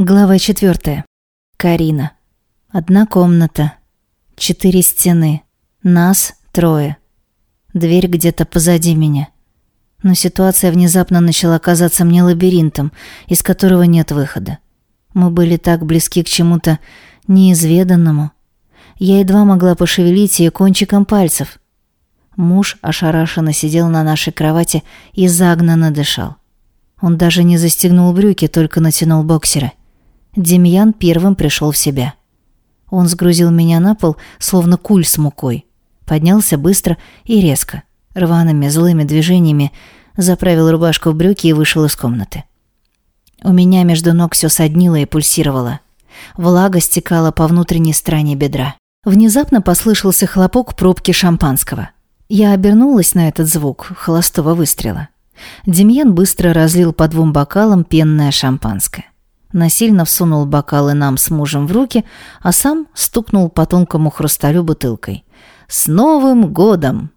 Глава четвертая. Карина. Одна комната. Четыре стены. Нас трое. Дверь где-то позади меня. Но ситуация внезапно начала казаться мне лабиринтом, из которого нет выхода. Мы были так близки к чему-то неизведанному. Я едва могла пошевелить ее кончиком пальцев. Муж ошарашенно сидел на нашей кровати и загнанно дышал. Он даже не застегнул брюки, только натянул боксеры. Демьян первым пришел в себя. Он сгрузил меня на пол, словно куль с мукой. Поднялся быстро и резко, рваными злыми движениями, заправил рубашку в брюки и вышел из комнаты. У меня между ног все соднило и пульсировало. Влага стекала по внутренней стороне бедра. Внезапно послышался хлопок пробки шампанского. Я обернулась на этот звук холостого выстрела. Демьян быстро разлил по двум бокалам пенное шампанское насильно всунул бокалы нам с мужем в руки, а сам стукнул по тонкому хрусталю бутылкой. «С Новым годом!»